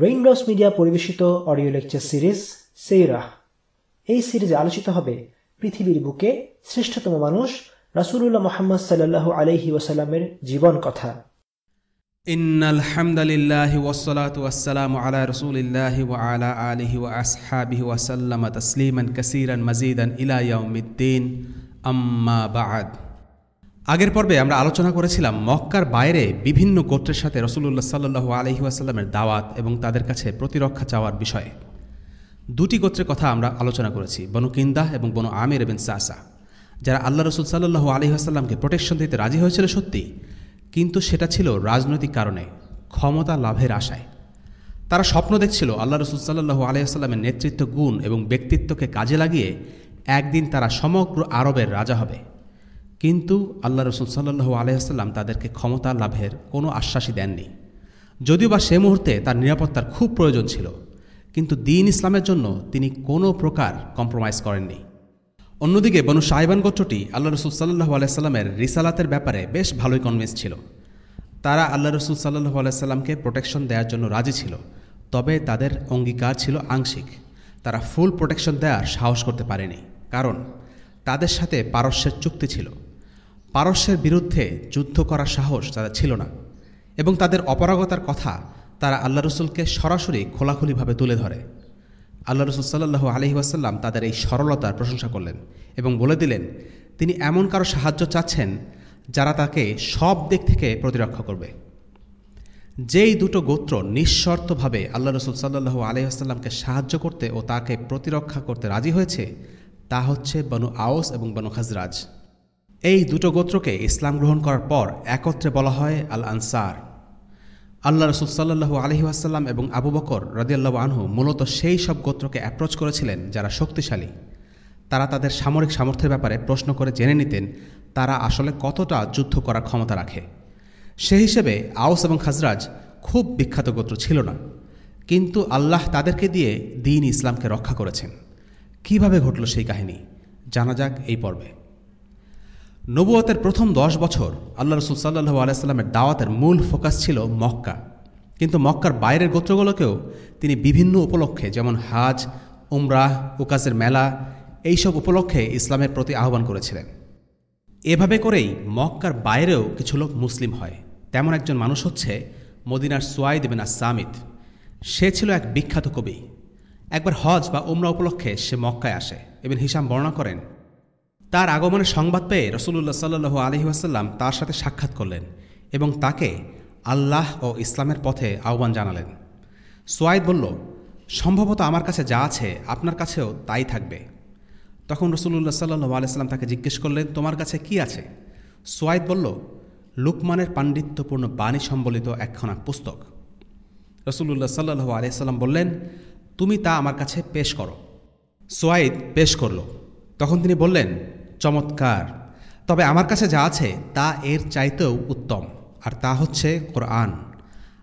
Raindrops media পরিবেশিত audio lecture series সেইরাহ এই সিরিজে আলোচিত হবে পৃথিবীর বুকে শ্রেষ্ঠতম মানুষ রাসূলুল্লাহ মোহাম্মদ সাল্লাল্লাহু আলাইহি ওয়াসাল্লামের জীবন কথা إن الحمد لله والصلاة والسلام على رسول الله وعلى آله وأصحابه وسلم تسليما كثيرا مزيدا إلى يوم الدين أما بعد আগের পর্বে আমরা আলোচনা করেছিলাম মক্কার বাইরে বিভিন্ন গোত্রের সাথে রসুল্লাহ সাল্লু আলহি আসাল্লামের দাওয়াত এবং তাদের কাছে প্রতিরক্ষা চাওয়ার বিষয়ে। দুটি গোত্রের কথা আমরা আলোচনা করেছি, বনু কিন্দা এবং বনু আমির এবং সাসা। যারা আল্লাহ রসুল সাল্লু আলহি আসাল্লামকে প্রোটেকশন দিতে রাজি হয়েছিল সত্যি, কিন্তু সেটা ছিল রাজনৈতিক কারণে, ক্ষমতা লাভের আশায়। তারা স্বপ্ন দেখছিল আল্লাহ রসুল সাল্লু আলহিহাস্লামের নেতৃত্ব গুণ এবং ব্যক্তিত্বকে কাজে লাগিয়ে একদিন তারা সমগ্র আরবের রাজা হবে। কিন্তু আল্লাহ রসুল সাল্লু আলহিহাস্লাম তাদেরকে ক্ষমতা লাভের কোনো আশ্বাসই দেননি। যদিও বা সে মুহূর্তে তার নিরাপত্তার খুব প্রয়োজন ছিল, কিন্তু দিন ইসলামের জন্য তিনি কোনো প্রকার কম্প্রোমাইজ করেননি। অন্যদিকে বনু সাহেবান গোত্রটি আল্লাহ রসুল সাল্লাহ আলাইস্লামের রিসালাতের ব্যাপারে বেশ ভালোই কনভিন্স ছিল। তারা আল্লাহ রসুল সাল্লাহ আলাইস্লামকে প্রোটেকশন দেওয়ার জন্য রাজি ছিল, তবে তাদের অঙ্গীকার ছিল আংশিক। তারা ফুল প্রোটেকশন দেওয়ার সাহস করতে পারেনি, কারণ তাদের সাথে পারস্যের চুক্তি ছিল। পারস্যের বিরুদ্ধে যুদ্ধ করার সাহস তাদের ছিল না। এবং তাদের অপারগতার কথা তারা আল্লাহ রসুলকে সরাসরি খোলাখুলিভাবে তুলে ধরে। আল্লাহ রসুল সাল্লাহু আলহি ওয়াসাল্লাম তাদের এই সরলতার প্রশংসা করলেন এবং বলে দিলেন, তিনি এমন কারও সাহায্য চাচ্ছেন যারা তাকে সব দিক থেকে প্রতিরক্ষা করবে। যেই দুটো গোত্র নিঃশর্তভাবে আল্লাহ রসুল সাল্লাহু আলহিহাস্লামকে সাহায্য করতে ও তাকে প্রতিরক্ষা করতে রাজি হয়েছে, তা হচ্ছে বনু আওস এবং বনু খাজরাজ। এই দুটো গোত্রকে ইসলাম গ্রহণ করার পর একত্রে বলা হয় আল আনসার আল্লাহ রসুল সাল্লু আলহি আসাল্লাম এবং আবু বকর রদিয়াল্লাহ আনহু মূলত সেই সব গোত্রকে অ্যাপ্রোচ করেছিলেন যারা শক্তিশালী। তারা তাদের সামরিক সামর্থ্যের ব্যাপারে প্রশ্ন করে জেনে নিতেন তারা আসলে কতটা যুদ্ধ করার ক্ষমতা রাখে। সে হিসেবে আউস এবং খাজরাজ খুব বিখ্যাত গোত্র ছিল না। কিন্তু আল্লাহ তাদেরকে দিয়ে দিন ইসলামকে রক্ষা করেছেন। কীভাবে ঘটল সেই কাহিনী? জানা যাক এই পর্বে। নবুয়তের প্রথম দশ বছর আল্লাহ রসুল সাল্লু আলাইস্লামের দাওয়াতের মূল ফোকাস ছিল মক্কা। কিন্তু মক্কার বাইরের গোত্রগুলোকেও তিনি বিভিন্ন উপলক্ষে, যেমন হাজ উমরাহ উকাসের মেলা, এইসব উপলক্ষে ইসলামের প্রতি আহ্বান করেছিলেন। এভাবে করেই মক্কার বাইরেও কিছু লোক মুসলিম হয়। তেমন একজন মানুষ হচ্ছে মদিনার সোয়াইদ বিন সামিদ সে ছিল এক বিখ্যাত কবি। একবার হজ বা উমরা উপলক্ষে সে মক্কায় আসে। এবং হিসাম বর্ণনা করেন তার আগমনের সংবাদ পেয়ে রসুল্লাহ সাল্লু আলহি আসাল্লাম তার সাথে সাক্ষাৎ করলেন এবং তাকে আল্লাহ ও ইসলামের পথে আহ্বান জানালেন। সোয়াইদ বলল, সম্ভবত আমার কাছে যা আছে আপনার কাছেও তাই থাকবে। তখন রসুল্লাহ সাল্লু আলাইস্লাম তাকে জিজ্ঞেস করলেন, তোমার কাছে কি আছে? সোয়াইদ বলল, লুকমানের পাণ্ডিত্যপূর্ণ বাণী সম্বলিত একখানা পুস্তক। রসুল্লাহ সাল্লু আলিয়াল্লাম বললেন, তুমি তা আমার কাছে পেশ করো। সোয়াইদ পেশ করল। তখন তিনি বললেন চমৎকার। তবে আমার কাছে যা আছে, তা এর চাইতেও উত্তম, আর তা হচ্ছে কোরআন।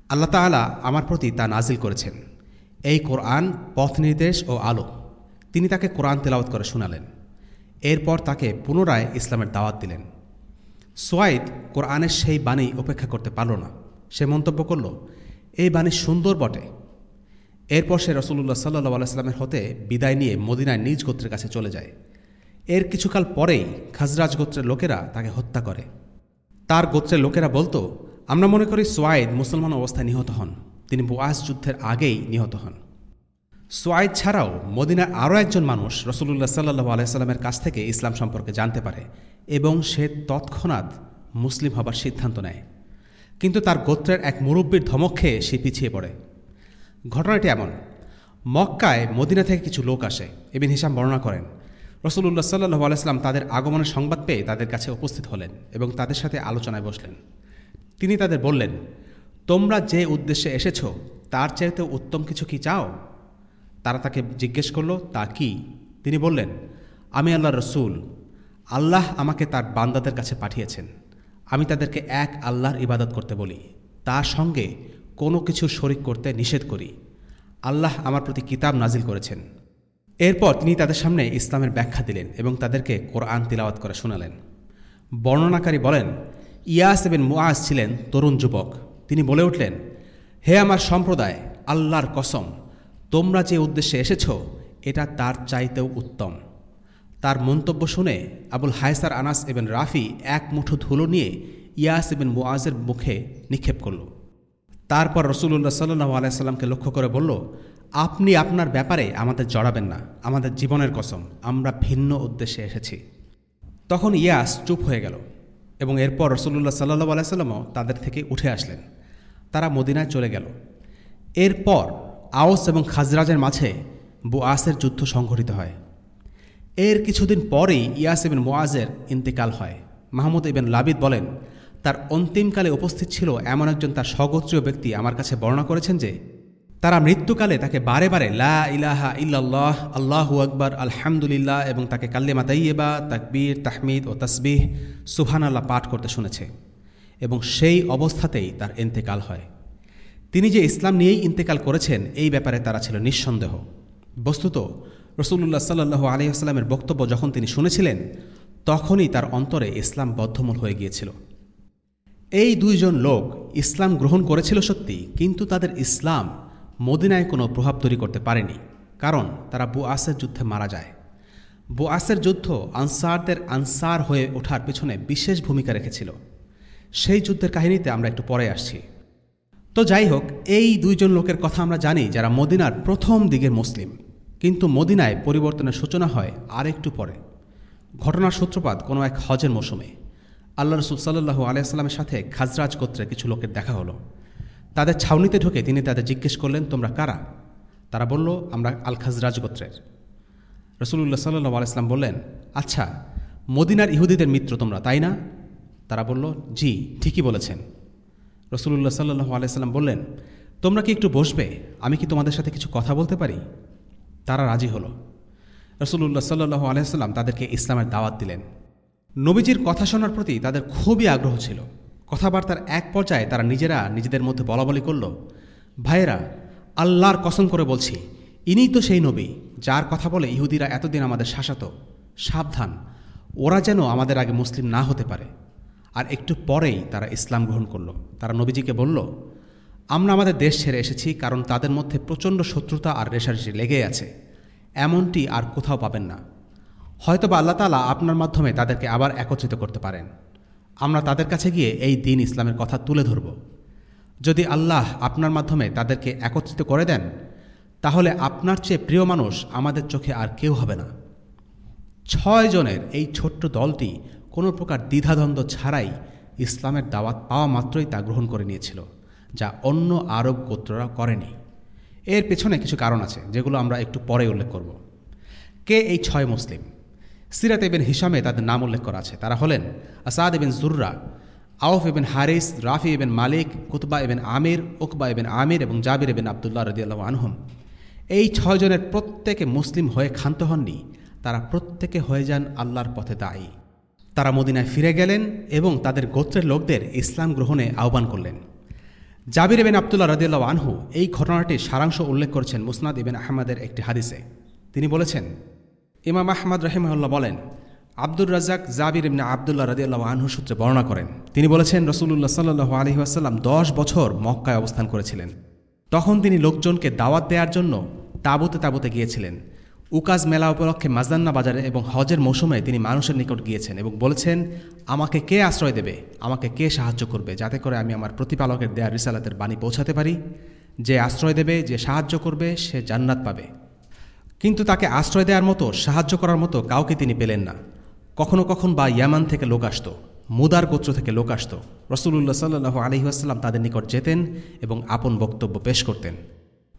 আল্লাহ তালা আমার প্রতি তা নাজিল করেছেন। এই কোরআন পথ নির্দেশ ও আলো। তিনি তাকে কোরআন তেলাওয়াত করে শোনালেন। এরপর তাকে পুনরায় ইসলামের দাওয়াত দিলেন। সোয়াইদ কোরআনের সেই বাণী উপেক্ষা করতে পারল না। সে মন্তব্য করল, এই বাণী সুন্দর বটে। এরপর সে রসুল্লাহ সাল্লু আলাইস্লামের হতে বিদায় নিয়ে মদিনায় নিজ গোত্রের কাছে চলে যায়। এর কিছুকাল পরেই খাজরাজ গোত্রের লোকেরা তাকে হত্যা করে। তার গোত্রের লোকেরা বলতো, আমরা মনে করি সোয়াইদ মুসলমান অবস্থায় নিহত হন। তিনি বোয়াস যুদ্ধের আগেই নিহত হন। সোয়াইদ ছাড়াও মদিনার আরও একজন মানুষ রসুল্লাহ সাল্লু আলাইস্লামের কাছ থেকে ইসলাম সম্পর্কে জানতে পারে এবং সে তৎক্ষণাৎ মুসলিম হবার সিদ্ধান্ত নেয়। কিন্তু তার গোত্রের এক মুরব্বীর ধমক খেয়ে সে পিছিয়ে পড়ে। ঘটনাটি এমন, মক্কায় মদিনা থেকে কিছু লোক আসে। এবিন হিসাম বর্ণনা করেন রসুল্লাহ সাল্লু আলাইস্লাম তাদের আগমনের সংবাদ পেয়ে তাদের কাছে উপস্থিত হলেন এবং তাদের সাথে আলোচনায় বসলেন। তিনি তাদের বললেন, তোমরা যে উদ্দেশ্যে এসেছ, তার চাইতে উত্তম কিছু কি চাও? তারা তাকে জিজ্ঞেস করল, তা কি? তিনি বললেন, আমি আল্লাহ রসুল। আল্লাহ আমাকে তার বান্দাদের কাছে পাঠিয়েছেন। আমি তাদেরকে এক আল্লাহর ইবাদত করতে বলি। তার সঙ্গে কোনো কিছু শরিক করতে নিষেধ করি। আল্লাহ আমার প্রতি কিতাব নাজিল করেছেন। এরপর তিনি তাদের সামনে ইসলামের ব্যাখ্যা দিলেন এবং তাদেরকে কোরআন তিলাওয়াত করে শোনালেন। বর্ণনাকারী বলেন, ইয়াস এবং মুআজ ছিলেন তরুণ যুবক। তিনি বলে উঠলেন, হে আমার সম্প্রদায়, আল্লাহর কসম, তোমরা যে উদ্দেশ্যে এসেছ, এটা তার চাইতেও উত্তম। তার মন্তব্য শুনে আবুল হায়সার আনাস এবং রাফি এক মুঠো ধুলো নিয়ে ইয়াস এবং মুআজের মুখে নিক্ষেপ করল। তারপর রসুল্লাহ সাল্লু আলাইসাল্লামকে লক্ষ্য করে বলল আপনি আপনার ব্যাপারে আমাদের জড়াবেন না, আমাদের জীবনের কসম, আমরা ভিন্ন উদ্দেশ্যে এসেছি। তখন ইয়াস চুপ হয়ে গেল এবং এরপর রসুল্লাহ সাল্লু আলাইসাল্লামও তাদের থেকে উঠে আসলেন। তারা মদিনায় চলে গেল। এরপর আওস এবং খাজরাজের মাঝে বুআসের যুদ্ধ সংঘটিত হয়। এর কিছুদিন পরেই ইয়াস এবেন মোয়াজের ইন্তেকাল হয়। মাহমুদ ইবেন লাবিদ বলেন, তার অন্তিমকালে উপস্থিত ছিল এমন একজন তার স্বগোত্রীয় ব্যক্তি আমার কাছে বর্ণনা করেছেন যে তারা মৃত্যুকালে তাকে বারে বারে লা ইলাহা ইল্লাল্লাহ, আল্লাহু আকবর, আলহামদুলিল্লাহ এবং তাকে কাল্লেমা তাইয়েবা তাকবীর, তাহমিদ ও তসবিহ সুহান আল্লাহ পাঠ করতে শুনেছে এবং সেই অবস্থাতেই তার ইন্তেকাল হয়। তিনি যে ইসলাম নিয়েই ইন্তেকাল করেছেন, এই ব্যাপারে তারা ছিল নিঃসন্দেহ। বস্তুত রসুল্লাহ সাল্লু আলহিহাস্লামের বক্তব্য যখন তিনি শুনেছিলেন, তখনই তার অন্তরে ইসলাম বদ্ধমূল হয়ে গিয়েছিল। এই দুইজন লোক ইসলাম গ্রহণ করেছিল সত্যি, কিন্তু তাদের ইসলাম মদিনায় কোনো প্রভাব তৈরি করতে পারেনি, কারণ তারা বু আসের যুদ্ধে মারা যায়। বু আসের যুদ্ধ আনসারদের আনসার হয়ে ওঠার পেছনে বিশেষ ভূমিকা রেখেছিল। সেই যুদ্ধের কাহিনীতে আমরা একটু পরে আসছি। তো যাই হোক, এই দুইজন লোকের কথা আমরা জানি যারা মদিনার প্রথম দিকের মুসলিম। কিন্তু মদিনায় পরিবর্তনের সূচনা হয় আর একটু পরে। ঘটনার সূত্রপাত কোনো এক হজের মৌসুমে। আল্লাহ রসুল সাল্লু আলিয়াস্লামের সাথে খাজরাজ গোত্রের কিছু লোকের দেখা হলো। তাদের ছাউনিতে ঢুকে তিনি তাদের জিজ্ঞেস করলেন, তোমরা কারা? তারা বলল, আমরা আল খাজরাজ গোত্রের রসুল্লাহ সাল্লু আলাইসলাম বললেন আচ্ছা মদিনার ইহুদিদের মিত্র তোমরা, তাই না? তারা বলল, জি, ঠিকই বলেছেন। রসুল্লাহ সাল্লু আলাইসাল্লাম বললেন, তোমরা কি একটু বসবে? আমি কি তোমাদের সাথে কিছু কথা বলতে পারি? তারা রাজি হলো। রসুল্লাহ সাল্লু আলাইসাল্লাম তাদেরকে ইসলামের দাওয়াত দিলেন। নবীজির কথা শোনার প্রতি তাদের খুবই আগ্রহ ছিল। কথাবার্তার এক পর্যায়ে তারা নিজেরা নিজেদের মধ্যে বলা বলি করল, ভাইয়েরা, আল্লাহর কসম করে বলছি, ইনিই তো সেই নবী, যার কথা বলে ইহুদিরা এতদিন আমাদের শাসাত। সাবধান, ওরা যেন আমাদের আগে মুসলিম না হতে পারে। আর একটু পরেই তারা ইসলাম গ্রহণ করল। তারা নবীজিকে বলল, আমরা আমাদের দেশ ছেড়ে এসেছি কারণ তাদের মধ্যে প্রচণ্ড শত্রুতা আর রেশারেশি লেগে আছে। এমনটি আর কোথাও পাবেন না। হয়তোবা আল্লাহ তালা আপনার মাধ্যমে তাদেরকে আবার একত্রিত করতে পারেন। আমরা তাদের কাছে গিয়ে এই দিন ইসলামের কথা তুলে ধরব। যদি আল্লাহ আপনার মাধ্যমে তাদেরকে একত্রিত করে দেন, তাহলে আপনার চেয়ে প্রিয় মানুষ আমাদের চোখে আর কেউ হবে না। ছয় জনের এই ছোট্ট দলটি কোনো প্রকার দ্বিধাদ্বন্দ্ব ছাড়াই ইসলামের দাওয়াত পাওয়া মাত্রই তা গ্রহণ করে নিয়েছিল, যা অন্য আরব গোত্ররা করেনি। এর পেছনে কিছু কারণ আছে, যেগুলো আমরা একটু পরে উল্লেখ করব। কে এই ছয় মুসলিম? সিরাত এবেন হিসামে তাদের নাম উল্লেখ করা আছে। তারা হলেন আসাদ এবেন জুররা আউফ এবেন হারিস, রাফি এবেন মালিক, কুতবা এবেন আমির, উকবা এবেন আমির এবং জাবির এবেন আবদুল্লাহ রদিয়াল্লাহ আনহম। এই ছয়জনের প্রত্যেকে মুসলিম হয়ে ক্ষান্ত হননি। তারা প্রত্যেকে হয়ে যান আল্লাহর পথে দায়ী। তারা মদিনায় ফিরে গেলেন এবং তাদের গোত্রের লোকদের ইসলাম গ্রহণে আহ্বান করলেন। জাবির এবেন আবদুল্লাহ রদিয়াল্লাহ আনহু এই ঘটনাটির সারাংশ উল্লেখ করেছেন মুসনাদ ইবেন আহমদের একটি হাদিসে। তিনি বলেছেন ইমাম আহমদ রহিমহল্লা বলেন, আব্দুর রাজাক জাবির ইবনে আবদুল্লাহ রদিয়াল্লাহ আনহু সূত্রে বর্ণনা করেন। তিনি বলেছেন রসুল্লাহ সাল্লু আলহি আসাল্লাম দশ বছর মক্কায় অবস্থান করেছিলেন। তখন তিনি লোকজনকে দাওয়াত দেওয়ার জন্য তাবুতে তাবুতে গিয়েছিলেন। উকাজ মেলা উপলক্ষে মাজান্না বাজারে এবং হজের মৌসুমে তিনি মানুষের নিকট গিয়েছেন এবং বলেছেন, আমাকে কে আশ্রয় দেবে? আমাকে কে সাহায্য করবে? যাতে করে আমি আমার প্রতিপালকের দেয়া রিসালাতের বাণী পৌঁছাতে পারি। যে আশ্রয় দেবে, যে সাহায্য করবে, সে জান্নাত পাবে। কিন্তু তাকে আশ্রয় দেওয়ার মতো, সাহায্য করার মতো কাউকে তিনি পেলেন না। কখনো কখন বা ইয়ামান থেকে লোক আসত, মুদার গোত্র থেকে লোক আসত। রসুল্লাহ সাল্লু আলহিহাস্লাম তাদের নিকট যেতেন এবং আপন বক্তব্য পেশ করতেন।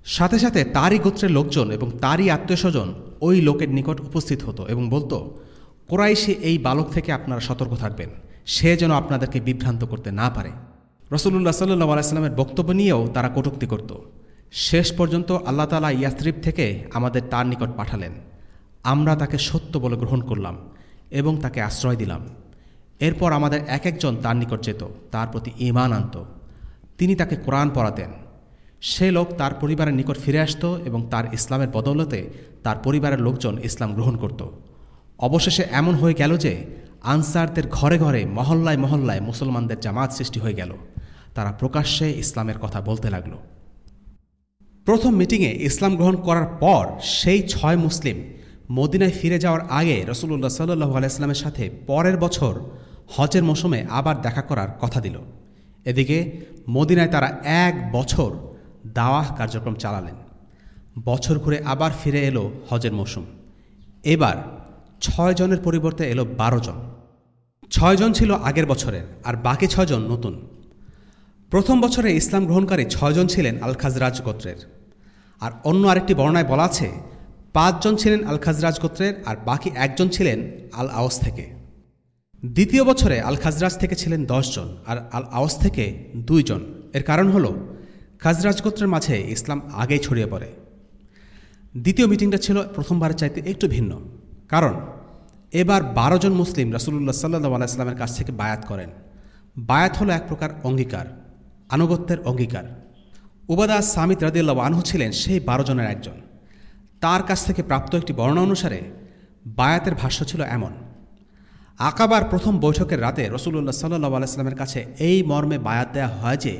সাথে সাথে তারই গোত্রের লোকজন এবং তারই আত্মীয় স্বজন ওই লোকের নিকট উপস্থিত হতো এবং বলতো, কোরাইশে এই বালক থেকে আপনারা সতর্ক থাকবেন। সে যেন আপনাদেরকে বিভ্রান্ত করতে না পারে। রসুল্লাহ সাল্লু আলাইস্লামের বক্তব্য নিয়েও তারা কটুক্তি করত। শেষ পর্যন্ত আল্লাহ তালা ইয়াস্ত্রিব থেকে আমাদের তার নিকট পাঠালেন। আমরা তাকে সত্য বলে গ্রহণ করলাম এবং তাকে আশ্রয় দিলাম। এরপর আমাদের এক একজন তার নিকট যেত, তার প্রতি ইমান আনত। তিনি তাকে কোরআন পড়াতেন। সে লোক তার পরিবারের নিকট ফিরে আসত এবং তার ইসলামের বদৌলতে তার পরিবারের লোকজন ইসলাম গ্রহণ করত। অবশেষে এমন হয়ে গেল যে আনসারদের ঘরে ঘরে মহল্লায় মহল্লায় মুসলমানদের জামাত সৃষ্টি হয়ে গেল। তারা প্রকাশ্যে ইসলামের কথা বলতে লাগল। প্রথম মিটিংয়ে ইসলাম গ্রহণ করার পর সেই ছয় মুসলিম মদিনায় ফিরে যাওয়ার আগে রসুল্লাহ সাল্লু আলাইস্লামের সাথে পরের বছর হজের মৌসুমে আবার দেখা করার কথা দিল। এদিকে মদিনায় তারা এক বছর দাওয়াহ কার্যক্রম চালালেন। বছর ঘুরে আবার ফিরে এলো হজের মৌসুম। এবার ছয় জনের পরিবর্তে এলো বারো জন। ছয়জন ছিল আগের বছরের, আর বাকি ছয়জন নতুন। প্রথম বছরে ইসলাম গ্রহণকারী ছয়জন ছিলেন আল খাজরাজ গোত্রের। আর অন্য আরেকটি বর্ণায় বলা আছে, পাঁচজন ছিলেন আল খাজরাজ গোত্রের আর বাকি একজন ছিলেন আল আওস থেকে। দ্বিতীয় বছরে আল খাজরাজ থেকে ছিলেন জন আর আল আওস থেকে দুইজন। এর কারণ হল, খাজরাজ গোত্রের মাঝে ইসলাম আগেই ছড়িয়ে পড়ে। দ্বিতীয় মিটিংটা ছিল প্রথমবারের চাইতে একটু ভিন্ন। কারণ, এবার বারো জন মুসলিম রাসুল্লাহ সাল্লাহ আলাইস্লামের কাছ থেকে বায়াত করেন। বায়াত হলো এক প্রকার অঙ্গীকার। আনুগত্যের অঙ্গীকার। উবাদা সামিত রাদিল্লা আনহু ছিলেন সেই বারো জনের একজন। তার কাছ থেকে প্রাপ্ত একটি বর্ণনা অনুসারে বায়াতের ভাষ্য ছিল এমন, আকাবার প্রথম বৈঠকের রাতে রসুল্লাহ সাল্লাহ আলাইস্লামের কাছে এই মর্মে বায়াত দেয়া হয় যে,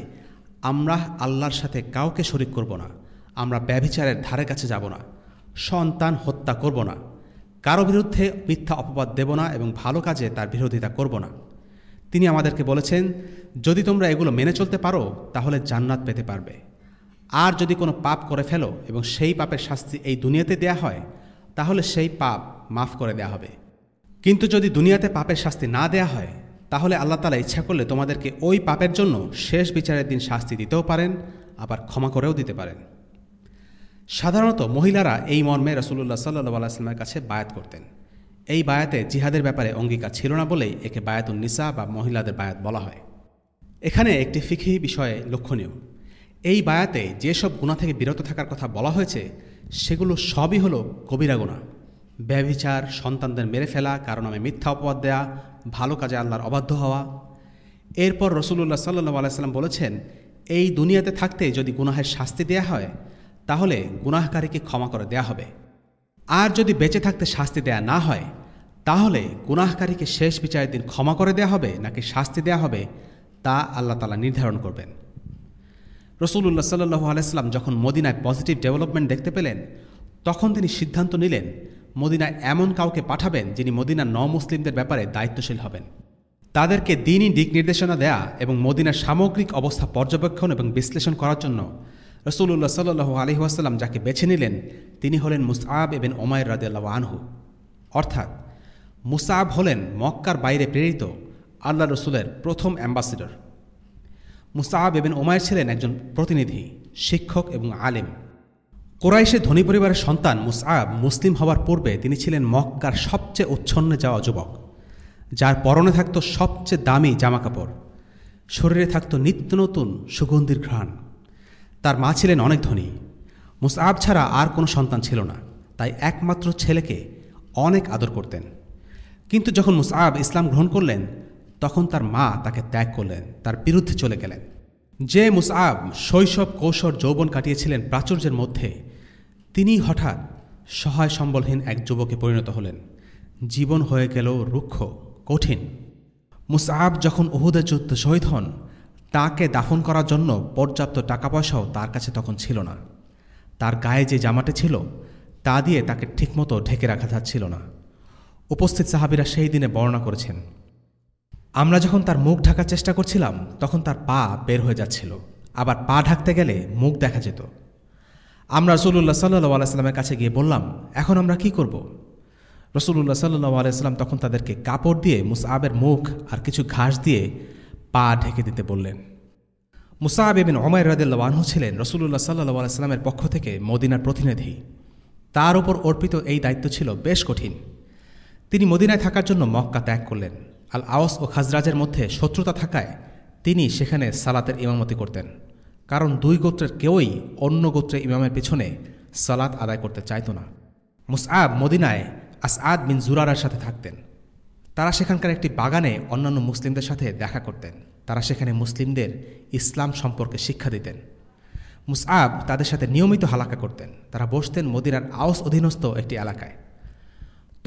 আমরা আল্লাহর সাথে কাউকে শরিক করব না, আমরা ব্যভিচারের ধারে কাছে যাব না, সন্তান হত্যা করব না, কারও বিরুদ্ধে মিথ্যা অপবাদ দেব না এবং ভালো কাজে তার বিরোধিতা করব না। তিনি আমাদেরকে বলেছেন, যদি তোমরা এগুলো মেনে চলতে পারো, তাহলে জান্নাত পেতে পারবে। আর যদি কোনো পাপ করে ফেলো এবং সেই পাপের শাস্তি এই দুনিয়াতে দেয়া হয়, তাহলে সেই পাপ মাফ করে দেয়া হবে। কিন্তু যদি দুনিয়াতে পাপের শাস্তি না দেয়া হয়, তাহলে আল্লাহ তালা ইচ্ছা করলে তোমাদেরকে ওই পাপের জন্য শেষ বিচারের দিন শাস্তি দিতেও পারেন, আবার ক্ষমা করেও দিতে পারেন। সাধারণত মহিলারা এই মর্মে রসুল্লাহ সাল্লু আলাইস্লামের কাছে বায়াত করতেন। এই বায়াতে জিহাদের ব্যাপারে অঙ্গীকার ছিল না বলেই একে বায়াতুন নিসা বা মহিলাদের বায়াত বলা হয়। এখানে একটি ফিখি বিষয়ে লক্ষণীয়। এই বায়াতে যেসব গুণা থেকে বিরত থাকার কথা বলা হয়েছে, সেগুলো সবই হলো কবিরা গুণা ব্যভিচার, সন্তানদের মেরে ফেলা কারণ আমি মিথ্যা অপবাদ দেয়া, ভালো কাজে আল্লাহর অবাধ্য হওয়া। এরপর রসুল্লাহ সাল্লু আলাইসাল্লাম বলেছেন, এই দুনিয়াতে থাকতে যদি গুনাহের শাস্তি দেয়া হয়, তাহলে গুনাহকারীকে ক্ষমা করে দেয়া হবে। আর যদি বেঁচে থাকতে শাস্তি দেয়া না হয় তাহলে গুনাহকারীকে শেষ বিচারের দিন ক্ষমা করে দেয়া হবে নাকি শাস্তি দেয়া হবে, তা আল্লাহ তালা নির্ধারণ করবেন। রসুল্লাহ সাল্লু আলাইস্লাম যখন মদিনায় পজিটিভ ডেভেলপমেন্ট দেখতে পেলেন, তখন তিনি সিদ্ধান্ত নিলেন, মদিনায় এমন কাউকে পাঠাবেন যিনি মদিনার ন মুসলিমদের ব্যাপারে দায়িত্বশীল হবেন। তাদেরকে দিনই দিক নির্দেশনা দেয়া এবং মদিনার সামগ্রিক অবস্থা পর্যবেক্ষণ এবং বিশ্লেষণ করার জন্য রসুল্লাহ সাল্লু আলহিহাসাল্লাম যাকে বেছে নিলেন, তিনি হলেন মুসআব এবেন ওমায়ের রাদিয়াল্লাহ আনহু। অর্থাৎ মুসাব হলেন মক্কার বাইরে প্রেরিত আল্লাহ রসুলের প্রথম অ্যাম্বাসিডর। মুসাব এবেন ওমায়ের ছিলেন একজন প্রতিনিধি, শিক্ষক এবং আলেম। কোরাইশের ধনী পরিবারের সন্তান মুসআব মুসলিম হওয়ার পূর্বে তিনি ছিলেন মক্কার সবচেয়ে উচ্ছন্নে যাওয়া যুবক, যার পরনে থাকত সবচেয়ে দামি জামাকাপড়। শরীরে থাকত নিত্য নতুন সুগন্ধির ঘ্রাণ। তার মা ছিলেন অনেক ধনী। মুসআব ছাড়া আর কোনো সন্তান ছিল না, তাই একমাত্র ছেলেকে অনেক আদর করতেন। কিন্তু যখন মুসআব ইসলাম গ্রহণ করলেন, তখন তার মা তাকে ত্যাগ করলেন, তার বিরুদ্ধে চলে গেলেন। যে মুসআব শৈশব কৌশল যৌবন কাটিয়েছিলেন প্রাচুর্যের মধ্যে, তিনি হঠাৎ সহায় সম্বলহীন এক যুবকে পরিণত হলেন। জীবন হয়ে গেল রুক্ষ, কঠিন। মুসআব যখন উহুদের যুদ্ধ শহীদ হন, তাকে দাফন করার জন্য পর্যাপ্ত টাকা পয়সাও তার কাছে তখন ছিল না। তার গায়ে যে জামাটি ছিল, তা দিয়ে তাকে ঠিকমতো ঢেকে রাখা যাচ্ছিল না। উপস্থিত সাহাবিরা সেই দিনে বর্ণনা করেছেন। আমরা যখন তার মুখ ঢাকার চেষ্টা করছিলাম, তখন তার পা বের হয়ে যাচ্ছিল। আবার পা ঢাকতে গেলে মুখ দেখা যেত। আমরা রসুল্লাহ সাল্লু আলাইস্লামের কাছে গিয়ে বললাম, এখন আমরা কি করব? রসুল্লাহ সাল্লু আলাইস্লাম তখন তাদেরকে কাপড় দিয়ে মুসআবের মুখ আর কিছু ঘাস দিয়ে পা ঢেকে দিতে বললেন। মুসাহাব এবিন ওমায় রাদিল্লাহু ছিলেন রসুল্লাহ সাল্লু আলাইস্লামের পক্ষ থেকে মদিনার প্রতিনিধি। তার উপর অর্পিত এই দায়িত্ব ছিল বেশ কঠিন। তিনি মদিনায় থাকার জন্য মক্কা ত্যাগ করলেন। আল আওস ও খাজরাজের মধ্যে শত্রুতা থাকায় তিনি সেখানে সালাতের ইমামতি করতেন। কারণ দুই গোত্রের কেউই অন্য গোত্রের ইমামের পিছনে সালাত আদায় করতে চাইত না। মুসআব মদিনায় আসআদ বিন জুরারার সাথে থাকতেন। তারা সেখানকার একটি বাগানে অন্যান্য মুসলিমদের সাথে দেখা করতেন। তারা সেখানে মুসলিমদের ইসলাম সম্পর্কে শিক্ষা দিতেন। মুসআব তাদের সাথে নিয়মিত হালাকা করতেন। তারা বসতেন মদিনার আউস অধীনস্থ একটি এলাকায়।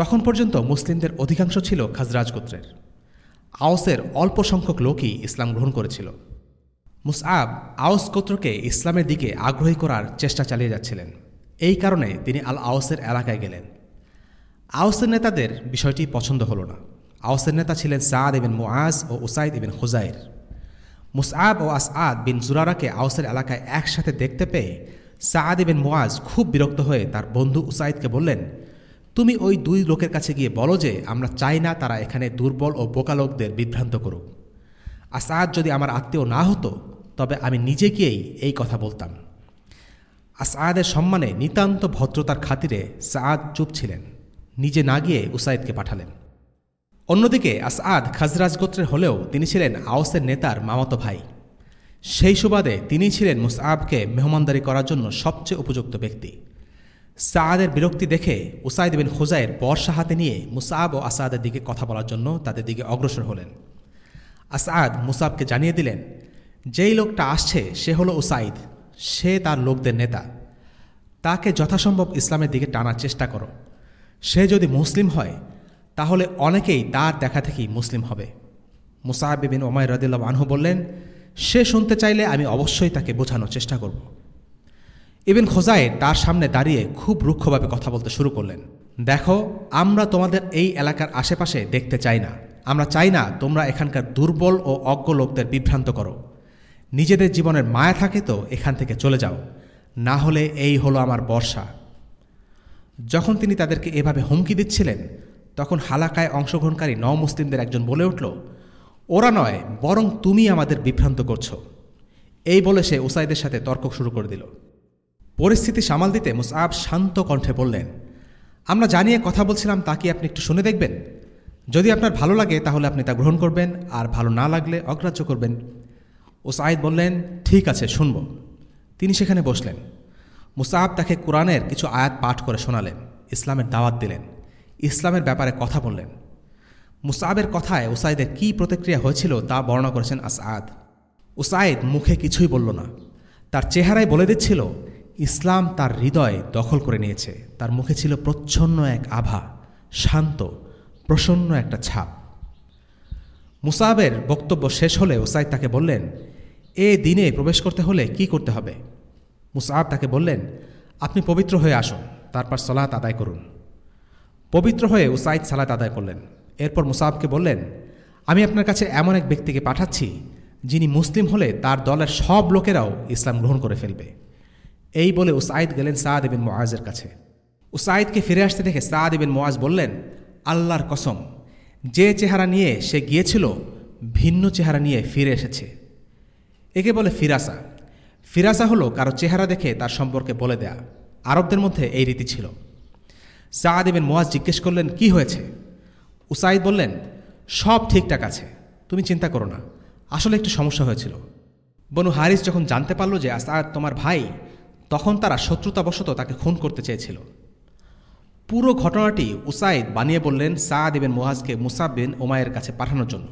তখন পর্যন্ত মুসলিমদের অধিকাংশ ছিল খাজরাজ গোত্রের। আওসের অল্প সংখ্যক লোকই ইসলাম গ্রহণ করেছিল। মুসআব আউস গোত্রকে ইসলামের দিকে আগ্রহী করার চেষ্টা চালিয়ে যাচ্ছিলেন। এই কারণে তিনি আল আউসের এলাকায় গেলেন। আউসের নেতাদের বিষয়টি পছন্দ হলো না। আউসের নেতা ছিলেন সাদ ইবিন মুআজ ও উসাইদ ইবিন হুজাইর মুসআব ও আসআদ বিন জুরারাকে আউসের এলাকায় একসাথে দেখতে পেয়ে সাদ ইবিন মুআজ খুব বিরক্ত হয়ে তার বন্ধু উসাইদকে বললেন তুমি ওই দুই লোকের কাছে গিয়ে বলো যে, আমরা চাই না তারা এখানে দুর্বল ও বোকা লোকদের বিভ্রান্ত করুক। আসাদ যদি আমার আত্মীয় না হতো, তবে আমি নিজে গিয়েই এই কথা বলতাম। আসাদের সম্মানে নিতান্ত ভদ্রতার খাতিরে সাদ চুপ ছিলেন। নিজে না গিয়ে উসাইদকে পাঠালেন। অন্যদিকে আসাদ খাজরাজ গোত্রের হলেও তিনি ছিলেন আউসের নেতার মামাতো ভাই। সেই সুবাদে তিনি ছিলেন মুসআবকে মেহমানদারি করার জন্য সবচেয়ে উপযুক্ত ব্যক্তি। সাদের বিরক্তি দেখে উসাইদ বিন খোজাইয়ের বর্ষা হাতে নিয়ে মুসাব ও আসাদের দিকে কথা বলার জন্য তাদের দিকে অগ্রসর হলেন। আসাদ মুসাবকে জানিয়ে দিলেন, যেই লোকটা আসছে সে হলো উসাইদ। সে তার লোকদের নেতা। তাকে যথাসম্ভব ইসলামের দিকে টানার চেষ্টা করো। সে যদি মুসলিম হয়, তাহলে অনেকেই তার দেখা থেকেই মুসলিম হবে। মুসাহাব বিন ওমায় রদিল্লা আনহু বললেন, সে শুনতে চাইলে আমি অবশ্যই তাকে বোঝানোর চেষ্টা করব। ইবিন খোজাই তার সামনে দাঁড়িয়ে খুব রুক্ষভাবে কথা বলতে শুরু করলেন। দেখো, আমরা তোমাদের এই এলাকার আশেপাশে দেখতে চাই না। আমরা চাই না তোমরা এখানকার দুর্বল ও অজ্ঞ লোকদের বিভ্রান্ত করো। নিজেদের জীবনের মায়া থাকে তো এখান থেকে চলে যাও। না হলে এই হলো আমার বর্ষা। যখন তিনি তাদেরকে এভাবে হুমকি দিচ্ছিলেন, তখন হালাকায় অংশগ্রহণকারী ন মুসলিমদের একজন বলে উঠল, ওরা নয়, বরং তুমি আমাদের বিভ্রান্ত করছ। এই বলে সে উসাইদের সাথে তর্ক শুরু করে দিল। পরিস্থিতি সামাল দিতে মুসআব শান্ত কণ্ঠে বললেন, আমরা জানিয়ে কথা বলছিলাম তা কি আপনি একটু শুনে দেখবেন? যদি আপনার ভালো লাগে তাহলে আপনি তা গ্রহণ করবেন, আর ভালো না লাগলে অগ্রাহ্য করবেন। ওসাইদ বললেন, ঠিক আছে, শুনব। তিনি সেখানে বসলেন। মুসাহাব তাকে কোরআনের কিছু আয়াত পাঠ করে শোনালেন, ইসলামের দাওয়াত দিলেন, ইসলামের ব্যাপারে কথা বললেন। মুসাবের কথায় ওসাইদের কী প্রতিক্রিয়া হয়েছিল তা বর্ণনা করেছেন আসাদ। উসাইদ মুখে কিছুই বলল না, তার চেহারায় বলে দিচ্ছিল ইসলাম তার হৃদয় দখল করে নিয়েছে। তার মুখে ছিল প্রচ্ছন্ন এক আভা, শান্ত, প্রসন্ন একটা ছাপ। মুসাবের বক্তব্য শেষ হলে ওসাইদ তাকে বললেন, এ দিনে প্রবেশ করতে হলে কি করতে হবে? মুসাব তাকে বললেন, আপনি পবিত্র হয়ে আসুন, তারপর সলাৎ আদায় করুন। পবিত্র হয়ে উসাইদ সালাত আদায় করলেন। এরপর মুসাবকে বললেন, আমি আপনার কাছে এমন এক ব্যক্তিকে পাঠাচ্ছি, যিনি মুসলিম হলে তার দলের সব লোকেরাও ইসলাম গ্রহণ করে ফেলবে। এই বলে উসাইদ গেলেন সাদ বিন মোয়াজের কাছে। উসাইদকে ফিরে আসতে দেখে সাদ বিন মোয়াজ বললেন, আল্লাহর কসম, যে চেহারা নিয়ে সে গিয়েছিল, ভিন্ন চেহারা নিয়ে ফিরে এসেছে। একে বলে ফিরাসা। ফিরাসা হলো কারও চেহারা দেখে তার সম্পর্কে বলে দেয়া। আরবদের মধ্যে এই রীতি ছিল। সাদ বিন মোয়াজ জিজ্ঞেস করলেন, কি হয়েছে? উসাইদ বললেন, সব ঠিকঠাক আছে, তুমি চিন্তা করো না। আসলে একটু সমস্যা হয়েছিল। বনু হারিস যখন জানতে পারল যে আসাদ তোমার ভাই তখন তারা শত্রুতাবশত তাকে খুন করতে চেয়েছিল। পুরো ঘটনাটি উসাইদ বানিয়ে বললেন সাদ ইবেন মোহাজকে মুসাব বিন ওমায়ের কাছে পাঠানোর জন্য।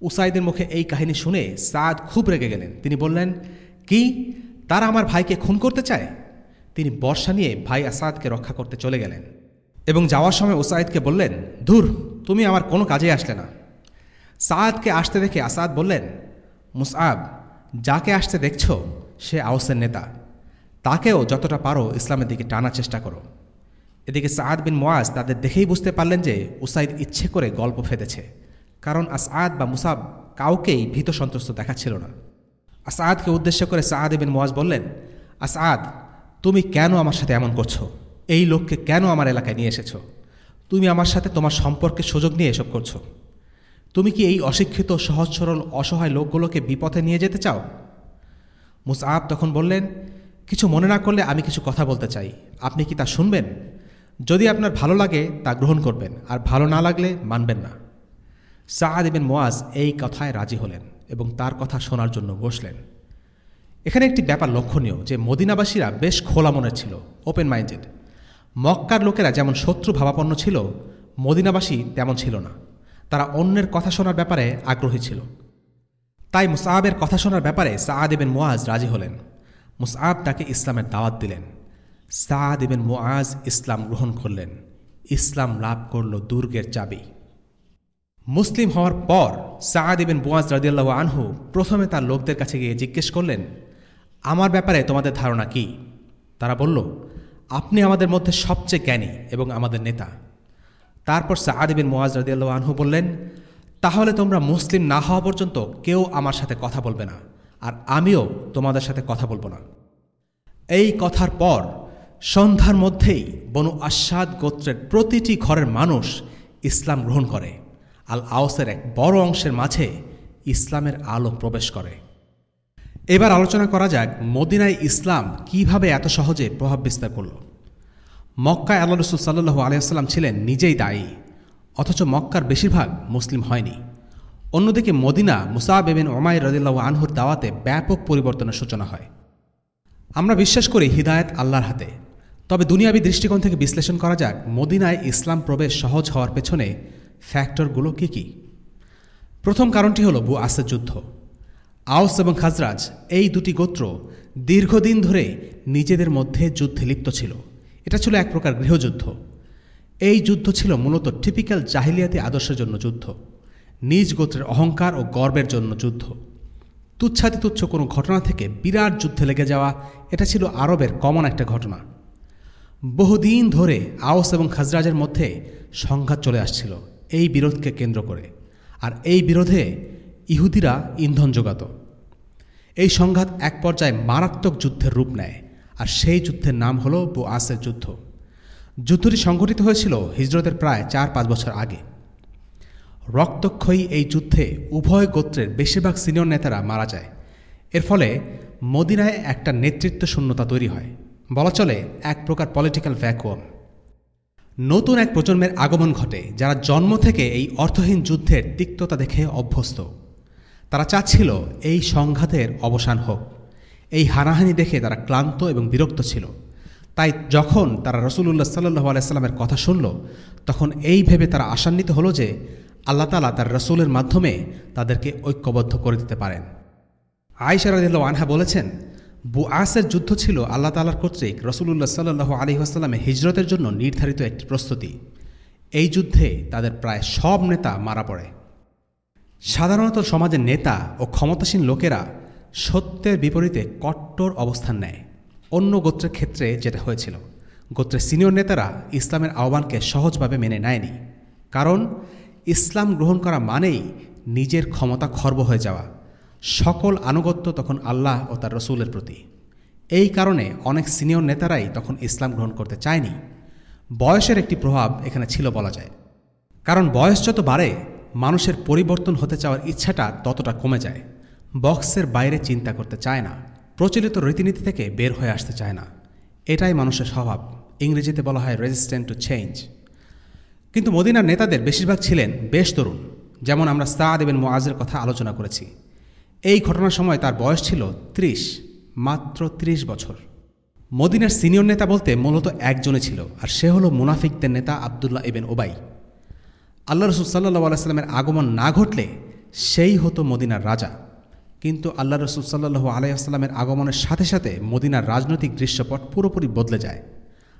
উসাইদের মুখে এই কাহিনী শুনে সাদ খুব রেগে গেলেন। তিনি বললেন, কি? তারা আমার ভাইকে খুন করতে চায়? তিনি বর্ষা নিয়ে ভাই আসাদকে রক্ষা করতে চলে গেলেন এবং যাওয়ার সময় উসাইদকে বললেন, ধুর, তুমি আমার কোনো কাজে আসলে না। সাদকে আসতে দেখে আসাদ বললেন মুসআব যাকে আসতে দেখছ, সে আউসের নেতা। তাকেও যতটা পারো ইসলামের দিকে টানার চেষ্টা করো। এদিকে সাদ বিন মোয়াজ তাদের দেখেই বুঝতে পারলেন যে উসাইদ ইচ্ছে করে গল্প ফেঁদেছে। কারণ আসাদ বা মুসাব কাউকেই ভীত সন্ত্রস্ত দেখাচ্ছিল না। আসাদকে উদ্দেশ্য করে সাদ বিন মোয়াজ বললেন আসাদ তুমি কেন আমার সাথে এমন করছ? এই লোককে কেন আমার এলাকায় নিয়ে এসেছ? তুমি আমার সাথে তোমার সম্পর্কের সুযোগ নিয়ে এসব করছ। তুমি কি এই অশিক্ষিত সহজ সরল অসহায় লোকগুলোকে বিপথে নিয়ে যেতে চাও? মুসআব তখন বললেন কিছু মনে না করলে আমি কিছু কথা বলতে চাই। আপনি কি তা শুনবেন? যদি আপনার ভালো লাগে, তা গ্রহণ করবেন। আর ভালো না লাগলে মানবেন না। সাদ ইবেন মোয়াজ এই কথায় রাজি হলেন এবং তার কথা শোনার জন্য বসলেন। এখানে একটি ব্যাপার লক্ষণীয় যে, মদিনাবাসীরা বেশ খোলা মনের ছিল ওপেন মাইন্ডেড মক্কার লোকেরা যেমন শত্রু ভাবাপন্ন ছিল, মদিনাবাসী তেমন ছিল না। তারা অন্যের কথা শোনার ব্যাপারে আগ্রহী ছিল। তাই মুসাহাবের কথা শোনার ব্যাপারে সাদ ইবেন মোয়াজ রাজি হলেন। মুসাহাব তাকে ইসলামের দাওয়াত দিলেন। সাদ ইবেন মোয়াজ ইসলাম গ্রহণ করলেন। ইসলাম লাভ করল দুর্গের চাবি। মুসলিম হওয়ার পর সাদ ইবেন বুয়াজ রাদিয়াল্লাহু আনহু প্রথমে তার লোকদের কাছে গিয়ে জিজ্ঞেস করলেন, আমার ব্যাপারে তোমাদের ধারণা কি? তারা বলল, আপনি আমাদের মধ্যে সবচেয়ে জ্ঞানী এবং আমাদের নেতা। তারপর সাদ ইবিন মুয়াজ রাদিয়াল্লাহু আনহু বললেন, তাহলে তোমরা মুসলিম না হওয়া পর্যন্ত কেউ আমার সাথে কথা বলবে না। আর আমিও তোমাদের সাথে কথা বলব না। এই কথার পর সন্ধ্যার মধ্যেই বনু আসাদ গোত্রের প্রতিটি ঘরের মানুষ ইসলাম গ্রহণ করে। আল আউসের এক বড় অংশের মাঝে ইসলামের আলো প্রবেশ করে। এবার আলোচনা করা যাক মদিনায় ইসলাম কীভাবে এত সহজে প্রভাব বিস্তার করল। মক্কায় আল্লাহ রসুল সাল্লু আলিয়াল্লাম ছিলেন নিজেই দায়ী, অথচ মক্কার বেশিরভাগ মুসলিম হয়নি। অন্যদিকে মদিনা মুসাব এবেন ওমাই রদিল্লাহ আনহুর দাওয়াতে ব্যাপক পরিবর্তনের সূচনা হয়। আমরা বিশ্বাস করি হিদায়ত আল্লাহর হাতে। তবে দুনিয়াবী দৃষ্টিকোণ থেকে বিশ্লেষণ করা যাক, মদিনায় ইসলাম প্রবেশ সহজ হওয়ার পেছনে ফ্যাক্টরগুলো কী কী? প্রথম কারণটি হল বু আসের যুদ্ধ। আউস এবং খাজরাজ এই দুটি গোত্র দীর্ঘদিন ধরে নিজেদের মধ্যে যুদ্ধে লিপ্ত ছিল। এটা ছিল এক প্রকার গৃহযুদ্ধ। এই যুদ্ধ ছিল মূলত টিপিক্যাল জাহিলিয়াতি আদর্শের জন্য যুদ্ধ। নিজ গোত্রের অহংকার ও গর্বের জন্য যুদ্ধ। তুচ্ছাতি তুচ্ছ কোনো ঘটনা থেকে বিরাট যুদ্ধে লেগে যাওয়া, এটা ছিল আরবের কমন একটা ঘটনা। বহুদিন ধরে আওস এবং খাজরাজের মধ্যে সংঘাত চলে আসছিল, এই বিরোধকে কেন্দ্র করে। আর এই বিরোধে ইহুদিরা ইন্ধন যোগাত। এই সংঘাত এক পর্যায়ে মারাত্মক যুদ্ধের রূপ নেয়, আর সেই যুদ্ধের নাম হল বু আসের যুদ্ধ। যুদ্ধটি সংঘটিত হয়েছিল হিজরতের প্রায় চার পাঁচ বছর আগে। রক্তক্ষয়ী এই যুদ্ধে উভয় গোত্রের বেশিরভাগ সিনিয়র নেতারা মারা যায়। এর ফলে মদিনায় একটা নেতৃত্ব শূন্যতা তৈরি হয়। বলা চলে এক প্রকার পলিটিক্যাল ভ্যাকুয়াম নতুন এক প্রজন্মের আগমন ঘটে, যারা জন্ম থেকে এই অর্থহীন যুদ্ধের তিক্ততা দেখে অভ্যস্ত। তারা চাচ্ছিল এই সংঘাতের অবসান হোক। এই হানাহানি দেখে তারা ক্লান্ত এবং বিরক্ত ছিল। তাই যখন তারা রসুল্লাহ সাল্লু আলাইস্লামের কথা শুনল, তখন এই ভেবে তারা আশান্বিত হলো যে আল্লাহ তালা তার রসুলের মাধ্যমে তাদেরকে ঐক্যবদ্ধ করে দিতে পারেন। আয়সা রাদিল্লা আনহা বলেছেন বু আসের যুদ্ধ ছিল আল্লাহ তালার কর্তৃক রসুল্লাহ সাল্লু আলী আসাল্লামে হিজরতের জন্য নির্ধারিত একটি প্রস্তুতি। এই যুদ্ধে তাদের প্রায় সব নেতা মারা পড়ে। সাধারণত সমাজের নেতা ও ক্ষমতাসীন লোকেরা সত্যের বিপরীতে কট্টর অবস্থান নেয়। অন্য গোত্রের ক্ষেত্রে যেটা হয়েছিল, গোত্রের সিনিয়র নেতারা ইসলামের আহ্বানকে সহজভাবে মেনে নেয়নি। কারণ ইসলাম গ্রহণ করা মানেই নিজের ক্ষমতা খর্ব হয়ে যাওয়া। সকল আনুগত্য তখন আল্লাহ ও তার রসুলের প্রতি। এই কারণে অনেক সিনিয়র নেতারাই তখন ইসলাম গ্রহণ করতে চায়নি। বয়সের একটি প্রভাব এখানে ছিল বলা যায়। কারণ বয়স যত বাড়ে, মানুষের পরিবর্তন হতে চাওয়ার ইচ্ছাটা ততটা কমে যায়। বক্সের বাইরে চিন্তা করতে চায় না। প্রচলিত রীতিনীতি থেকে বের হয়ে আসতে চায় না। এটাই মানুষের স্বভাব। ইংরেজিতে বলা হয় রেজিস্ট্যান্ট টু চেঞ্জ কিন্তু মদিনার নেতাদের বেশিরভাগ ছিলেন বেশ তরুণ, যেমন আমরা সাদ এবং মোয়াজের কথা আলোচনা করেছি। এই ঘটনার সময় তার বয়স ছিল ত্রিশ, মাত্র ত্রিশ বছর। মদিনার সিনিয়র নেতা বলতে মূলত একজনে ছিল, আর সে হলো মুনাফিকদের নেতা আবদুল্লাহ ইবেন ওবাই আল্লাহ রসুল সাল্লাহ আলাইস্লামের আগমন না ঘটলে সেই হতো মদিনার রাজা। কিন্তু আল্লাহ রসুল সাল্লাহ আলাইসাল্লামের আগমনের সাথে সাথে মদিনার রাজনৈতিক দৃশ্যপট পুরোপুরি বদলে যায়।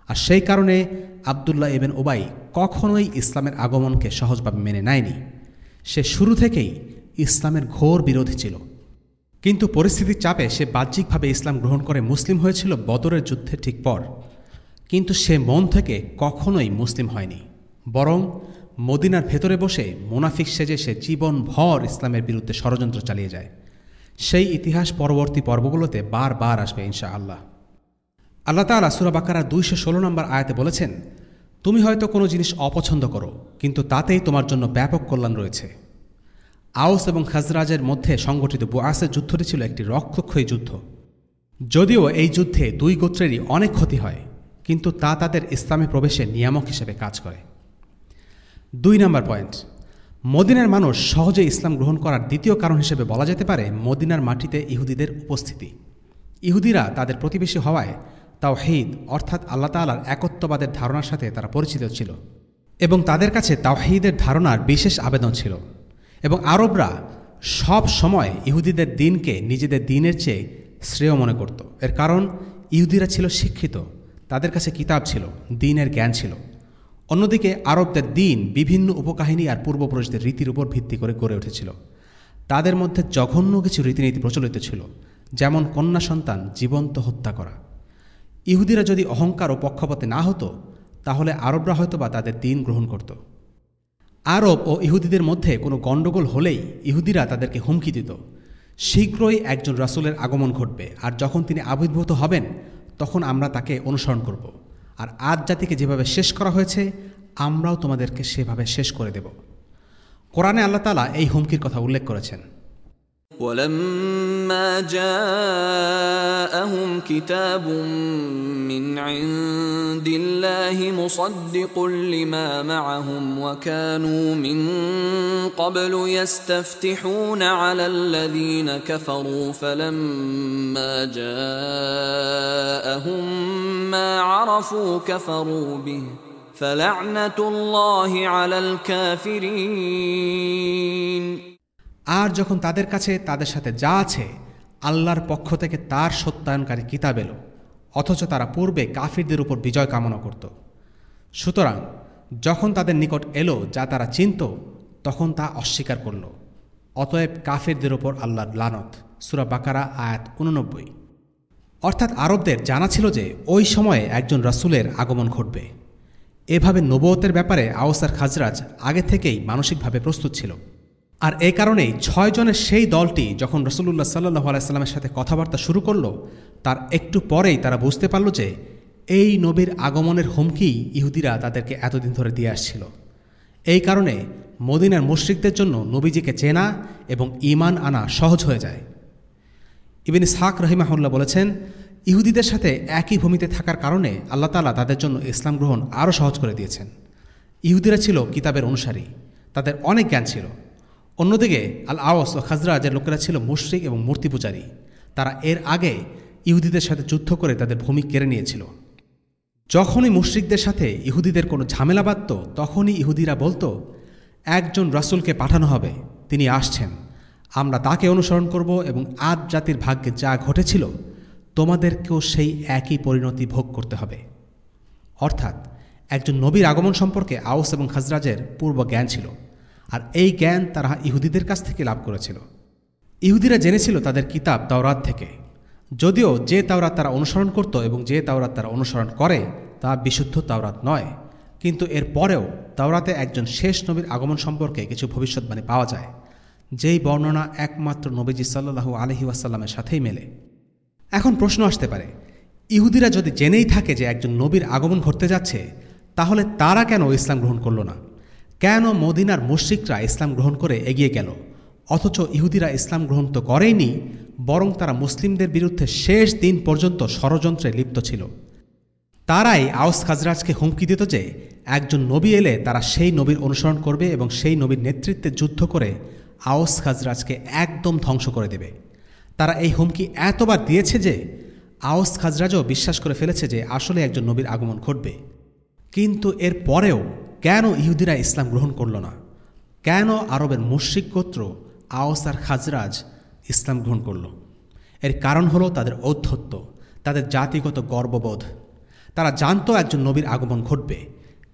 আর সেই কারণে আবদুল্লাহ ইবেন ওবাই কখনোই ইসলামের আগমনকে সহজভাবে মেনে নেয়নি। সে শুরু থেকেই ইসলামের ঘোর বিরোধী ছিল। কিন্তু পরিস্থিতির চাপে সে বাহ্যিকভাবে ইসলাম গ্রহণ করে মুসলিম হয়েছিল বদরের যুদ্ধের ঠিক পর। কিন্তু সে মন থেকে কখনোই মুসলিম হয়নি। বরং মদিনার ভেতরে বসে মুনাফিক সেজে সে জীবনভর ইসলামের বিরুদ্ধে ষড়যন্ত্র চালিয়ে যায়। সেই ইতিহাস পরবর্তী পর্বগুলোতে বারবার আসবে ইনশা আল্লাহ তালা সুরাবাকারা দুইশো ষোলো নম্বর আয়াতে বলেছেন, তুমি হয়তো কোনো জিনিস অপছন্দ করো, কিন্তু তাতেই তোমার জন্য ব্যাপক কল্যাণ রয়েছে। আউস এবং খাজরাজের মধ্যে সংগঠিত বুয়াসের যুদ্ধটি ছিল একটি রক্তক্ষয়ী যুদ্ধ। যদিও এই যুদ্ধে দুই গোত্রেরই অনেক ক্ষতি হয়, কিন্তু তা তাদের ইসলামে প্রবেশে নিয়ামক হিসেবে কাজ করে। দুই নম্বর পয়েন্ট, মদিনার মানুষ সহজে ইসলাম গ্রহণ করার দ্বিতীয় কারণ হিসেবে বলা যেতে পারে মদিনার মাটিতে ইহুদিদের উপস্থিতি। ইহুদিরা তাদের প্রতিবেশী হওয়ায় তাও হেদ অর্থাৎ আল্লাহ তালার একত্ববাদের ধারণার সাথে তারা পরিচিত ছিল এবং তাদের কাছে তাওহিদের ধারণার বিশেষ আবেদন ছিল এবং আরবরা সব সময় ইহুদিদের দিনকে নিজেদের দিনের চেয়ে শ্রেয় মনে করত। এর কারণ, ইহুদিরা ছিল শিক্ষিত, তাদের কাছে কিতাব ছিল, দিনের জ্ঞান ছিল। অন্যদিকে আরবদের দিন বিভিন্ন উপকাহিনী আর পূর্বপুরুষদের রীতির উপর ভিত্তি করে গড়ে উঠেছিল। তাদের মধ্যে জঘন্য কিছু রীতিনীতি প্রচলিত ছিল, যেমন কন্যা সন্তান জীবন্ত হত্যা করা। ইহুদিরা যদি অহংকার ও পক্ষপাতে না হতো, তাহলে আরবরা হয়তোবা তাদের দিন গ্রহণ করত। আরব ও ইহুদিদের মধ্যে কোনো গণ্ডগোল হলেই ইহুদিরা তাদেরকে হুমকি দিত। শীঘ্রই একজন রাসূলের আগমন ঘটবে, আর যখন তিনি আবির্ভূত হবেন, তখন আমরা তাকে অনুসরণ করব। আর আজ জাতিকে যেভাবে শেষ করা হয়েছে, আমরাও তোমাদেরকে সেভাবে শেষ করে দেব। কোরআনে আল্লাহ তালা এই হুমকির কথা উল্লেখ করেছেন। ولما جاءهم كتاب من عند الله مصدق لما معهم وكانوا من قبل يستفتحون على الذين كفروا فلما جاءهم ما عرفوا كفروا به فلعنة الله على الكافرين. আর যখন তাদের কাছে তাদের সাথে যা আছে, আল্লাহর পক্ষ থেকে তার সত্যায়নকারী কিতাব এলো, অথচ তারা পূর্বে কাফিরদের উপর বিজয় কামনা করত। সুতরাং, যখন তাদের নিকট এলো যা তারা চিনত, তখন তা অস্বীকার করল। অতএব কাফিরদের উপর আল্লাহর লানত। সুরা বাকারা, আয়াত উননব্বই অর্থাৎ আরবদের জানা ছিল যে, ওই সময়ে একজন রাসূলের আগমন ঘটবে। এভাবে নবতের ব্যাপারে আওসার খাজরাজ আগে থেকেই মানসিকভাবে প্রস্তুত ছিল। আর এই কারণেই ছয় জনের সেই দলটি যখন রসুল্লাহ সাল্লাহ আলাইস্লামের সাথে কথাবার্তা শুরু করল, তার একটু পরেই তারা বুঝতে পারল যে এই নবীর আগমনের হুমকি ইহুদিরা তাদেরকে এতদিন ধরে দিয়ে আসছিল। এই কারণে মদিনার মুশ্রিকদের জন্য নবীজিকে চেনা এবং ইমান আনা সহজ হয়ে যায়। ইবিন সাক রহিমাহুল্লাহ বলেছেন, ইহুদিদের সাথে একই ভূমিতে থাকার কারণে আল্লাহ তালা তাদের জন্য ইসলাম গ্রহণ আরও সহজ করে দিয়েছেন। ইহুদিরা ছিল কিতাবের অনুসারী, তাদের অনেক জ্ঞান ছিল। অন্যদিকে আল আওয়াস ও খাজরাজের লোকেরা ছিল মুশরিক এবং মূর্তি পূজারী। তারা এর আগে ইহুদিদের সাথে যুদ্ধ করে তাদের ভূমি কেড়ে নিয়েছিল। যখনই মুশরিকদের সাথে ইহুদিদের কোনো ঝামেলা বাঁধত, তখনই ইহুদিরা বলতো, একজন রাসূলকে পাঠানো হবে, তিনি আসছেন। আমরা তাকে অনুসরণ করব এবং আদ জাতির ভাগ্যে যা ঘটেছিল, তোমাদেরকেও সেই একই পরিণতি ভোগ করতে হবে। অর্থাৎ একজন নবীর আগমন সম্পর্কে আউস এবং খাজরাজের পূর্ব জ্ঞান ছিল। আর এই জ্ঞান তারা ইহুদিদের কাছ থেকে লাভ করেছিল। ইহুদিরা জেনেছিল তাদের কিতাব তাওরাত থেকে। যদিও যে তাওরাত তারা অনুসরণ করত এবং যে তাওরাত তারা অনুসরণ করে, তা বিশুদ্ধ তাওরাত নয়। কিন্তু এর পরেও তাওরাতে একজন শেষ নবীর আগমন সম্পর্কে কিছু ভবিষ্যৎবাণী পাওয়া যায়, যেই বর্ণনা একমাত্র নবীজি সাল্লাহু আলহি ওয়াসাল্লামের সাথেই মেলে। এখন প্রশ্ন আসতে পারে, ইহুদিরা যদি জেনেই থাকে যে একজন নবীর আগমন ঘটতে যাচ্ছে, তাহলে তারা কেন ইসলাম গ্রহণ করল না? কেন মদিনার মুশ্রিকরা ইসলাম গ্রহণ করে এগিয়ে গেল? অথচ ইহুদিরা ইসলাম গ্রহণ তো করেইনি, বরং তারা মুসলিমদের বিরুদ্ধে শেষ দিন পর্যন্ত ষড়যন্ত্রে লিপ্ত ছিল। তারাই আউস খাজরাজকে হুমকি দিত যে, একজন নবী এলে তারা সেই নবীর অনুসরণ করবে এবং সেই নবীর নেতৃত্বে যুদ্ধ করে আউস খাজরাজকে একদম ধ্বংস করে দেবে। তারা এই হুমকি এতবার দিয়েছে যে আউস খাজরাজও বিশ্বাস করে ফেলেছে যে আসলে একজন নবীর আগমন ঘটবে। কিন্তু এর পরেও কেন ইহুদিরা ইসলাম গ্রহণ করল না? কেন আরবের মুশ্রিক গোত্র আওস আর খাজরাজ ইসলাম গ্রহণ করল? এর কারণ হলো তাদের ঔদ্ধত্য, তাদের জাতিগত গর্ববোধ। তারা জানতো একজন নবীর আগমন ঘটবে,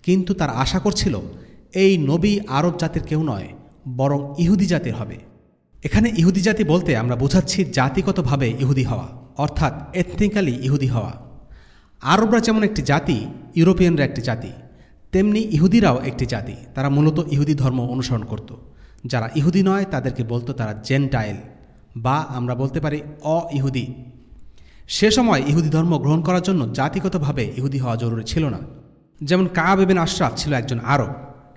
কিন্তু তারা আশা করছিল এই নবী আরব জাতির কেউ নয়, বরং ইহুদি জাতির হবে। এখানে ইহুদি জাতি বলতে আমরা বোঝাচ্ছি জাতিগতভাবে ইহুদি হওয়া, অর্থাৎ এথনিক্যালি ইহুদি হওয়া। আরবরা যেমন একটি জাতি, ইউরোপিয়ানরা একটি জাতি। তেমনি ইহুদিরাও একটি জাতি। তারা মূলত ইহুদি ধর্ম অনুসরণ করত। যারা ইহুদি নয়, তাদেরকে বলতো তারা জেন্টাইল বা আমরা বলতে পারি অ ইহুদি সে সময় ইহুদি ধর্ম গ্রহণ করার জন্য জাতিগতভাবে ইহুদি হওয়া জরুরি ছিল না। যেমন কাবেবিন আশরাফ ছিল একজন আরব,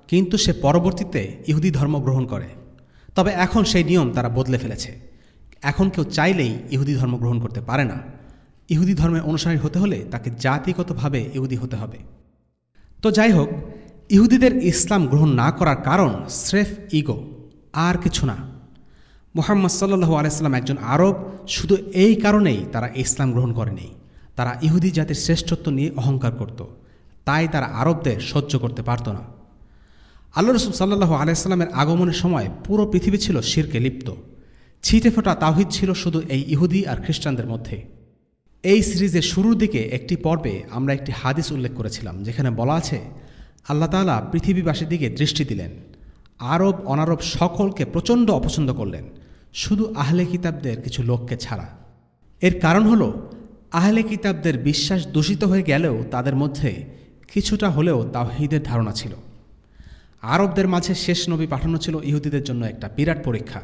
কিন্তু সে পরবর্তীতে ইহুদি ধর্ম গ্রহণ করে। তবে এখন সেই নিয়ম তারা বদলে ফেলেছে। এখন কেউ চাইলেই ইহুদি ধর্ম গ্রহণ করতে পারে না। ইহুদি ধর্মের অনুসারী হতে হলে তাকে জাতিগতভাবে ইহুদি হতে হবে। তো যাই হোক ইহুদিদের ইসলাম গ্রহণ না করার কারণ স্রেফ ইগো, আর কিছু না। মোহাম্মদ সাল্লু আলাইসাল্লাম একজন আরব, শুধু এই কারণেই তারা ইসলাম গ্রহণ করেনি। তারা ইহুদি জাতির শ্রেষ্ঠত্ব নিয়ে অহংকার করত, তাই তারা আরবদের সহ্য করতে পারত না। আল্লাহ রসুল সাল্লাহ আলাইস্লামের আগমনের সময় পুরো পৃথিবী ছিল শিরকে লিপ্ত। ছিটে ফোটা তাহিদ ছিল শুধু এই ইহুদি আর খ্রিস্টানদের মধ্যে। এই সিরিজের শুরুর দিকে একটি পর্বে আমরা একটি হাদিস উল্লেখ করেছিলাম, যেখানে বলা আছে, আল্লাহ তালা পৃথিবীবাসীর দিকে দৃষ্টি দিলেন, আরব, অনারব সকলকে প্রচণ্ড অপছন্দ করলেন, শুধু আহলে কিতাবদের কিছু লোককে ছাড়া। এর কারণ হল, আহলে কিতাবদের বিশ্বাস দূষিত হয়ে গেলেও তাদের মধ্যে কিছুটা হলেও তাওহিদের ধারণা ছিল। আরবদের মাঝে শেষ নবী পাঠানো ছিল ইহুদিদের জন্য একটা বিরাট পরীক্ষা।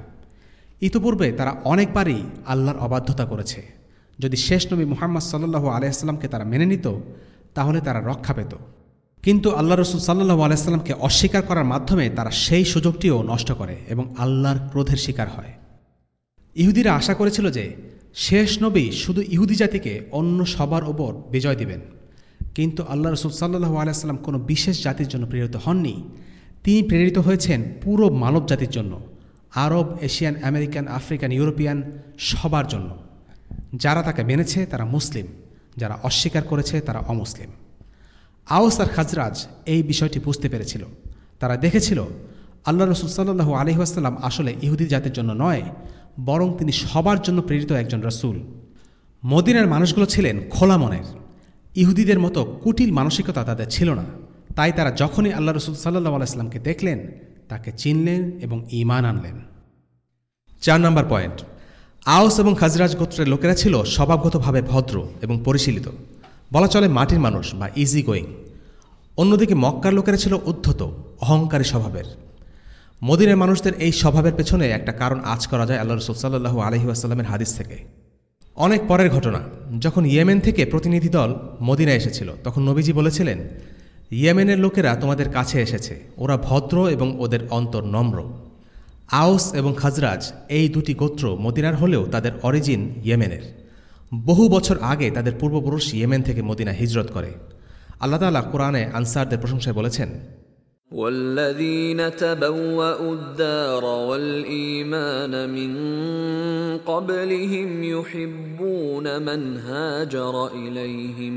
ইতিপূর্বে তারা অনেকবারই আল্লাহর অবাধ্যতা করেছে। যদি শেষ নবী মোহাম্মদ সাল্লু আলাইসাল্লামকে তারা মেনে নিত, তাহলে তারা রক্ষা পেত। কিন্তু আল্লাহ রসুল সাল্লু আলাইসাল্লামকে অস্বীকার করার মাধ্যমে তারা সেই সুযোগটিও নষ্ট করে এবং আল্লাহর ক্রোধের শিকার হয়। ইহুদিরা আশা করেছিল যে শেষ নবী শুধু ইহুদি জাতিকে অন্য সবার ওপর বিজয় দিবেন। কিন্তু আল্লাহ রসুল সাল্লু আলাইসাল্লাম কোনো বিশেষ জাতির জন্য প্রেরিত হননি। তিনি প্রেরিত হয়েছেন পুরো মানব জাতির জন্য, Arab, Asian, American, African, European সবার জন্য। যারা তাকে মেনেছে তারা মুসলিম, যারা অস্বীকার করেছে তারা অমুসলিম। আওস আর খাজরাজ এই বিষয়টি বুঝতে পেরেছিল। তারা দেখেছিল, আল্লাহ রসুল সাল্লু আলহিহাস্লাম আসলে ইহুদি জাতির জন্য নয়, বরং তিনি সবার জন্য প্রেরিত একজন রসুল। মদিনার মানুষগুলো ছিলেন খোলা মনের। ইহুদিদের মতো কুটিল মানসিকতা তাদের ছিল না। তাই তারা যখনই আল্লাহ রসুল সাল্লাহ আলাইস্লামকে দেখলেন, তাকে চিনলেন এবং ইমান আনলেন। চার নম্বর পয়েন্ট। আওস এবং খাজরাজ গোত্রের লোকেরা ছিল স্বভাবগতভাবে ভদ্র এবং পরিশীলিত। বলা চলে মাটির মানুষ বা ইজি গোয়িং অন্যদিকে মক্কার লোকেরা ছিল উদ্ধত, অহংকারী স্বভাবের। মদিনের মানুষদের এই স্বভাবের পেছনে একটা কারণ আজ করা যায় আল্লাহ রসুল সাল্লু আলহি আসাল্লামের হাদিস থেকে। অনেক পরের ঘটনা, যখন ইয়েমেন থেকে প্রতিনিধি দল মদিনা এসেছিল, তখন নবীজি বলেছিলেন, ইয়েমেনের লোকেরা তোমাদের কাছে এসেছে। ওরা ভদ্র এবং ওদের অন্তর নম্র। আউস এবং খাজরাজ এই দুটি গোত্র মদিনার হলেও তাদের অরিজিন ইয়েমেনের বহু বছর আগে তাদের পূর্বপুরুষ ইয়েমেন থেকে মদিনা হিজরত করে আল্লাহ তালা কোরআনে আনসারদের প্রশংসায় বলেছেন والذين تبوأوا الدار والإيمان من قبلهم يحبون من هاجر إليهم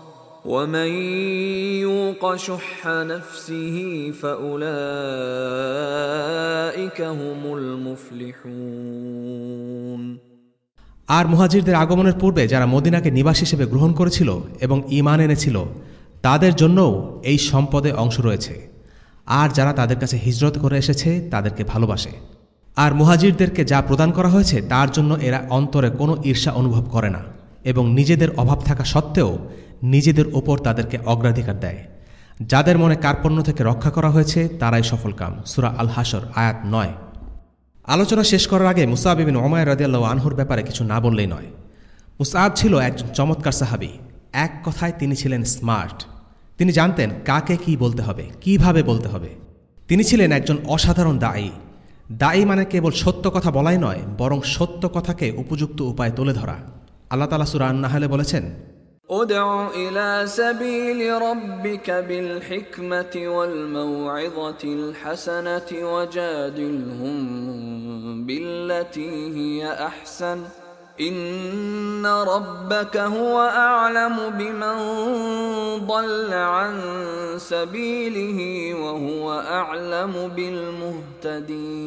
ومن يوق شح نفسه فأولئك هم المفلحون আর মুহাজিরদের আগমনের পূর্বে যারা মদিনাকে নিবাস হিসেবে গ্রহণ করেছিল এবং ইমান এনেছিল তাদের জন্যও এই সম্পদে অংশ রয়েছে আর যারা তাদের কাছে হিজরত করে এসেছে তাদেরকে ভালোবাসে আর মুহাজিরদেরকে যা প্রদান করা হয়েছে তার জন্য এরা অন্তরে কোনো ঈর্ষা অনুভব করে না এবং নিজেদের অভাব থাকা সত্ত্বেও নিজেদের ওপর তাদেরকে অগ্রাধিকার দেয়। যাদের মনে কার্পণ্য থেকে রক্ষা করা হয়েছে, তারাই সফল কাম। সুরা আল হাসর আয়াত নয়। আলোচনা শেষ করার আগে মুসাব বিন ওমায় রাজিয়াল্লাহ আনহুর ব্যাপারে কিছু না বললেই নয়। মুসাব ছিল একজন চমৎকার সাহাবি। এক কথায় তিনি ছিলেন স্মার্ট। তিনি জানতেন কাকে কি বলতে হবে, কীভাবে বলতে হবে। তিনি ছিলেন একজন অসাধারণ দায়ী। দায়ী মানে কেবল সত্য কথা বলাই নয়, বরং সত্য কথাকে উপযুক্ত উপায় তুলে ধরা। আল্লাহ তালা সুরা নাহলে বলেছেন ادع إلى سبيل ربك بالحكمة والموعظة الحسنة وجادلهم بالتي هي أحسن إن ربك هو أعلم بمن ضل عن سبيله وهو أعلم بالمهتدين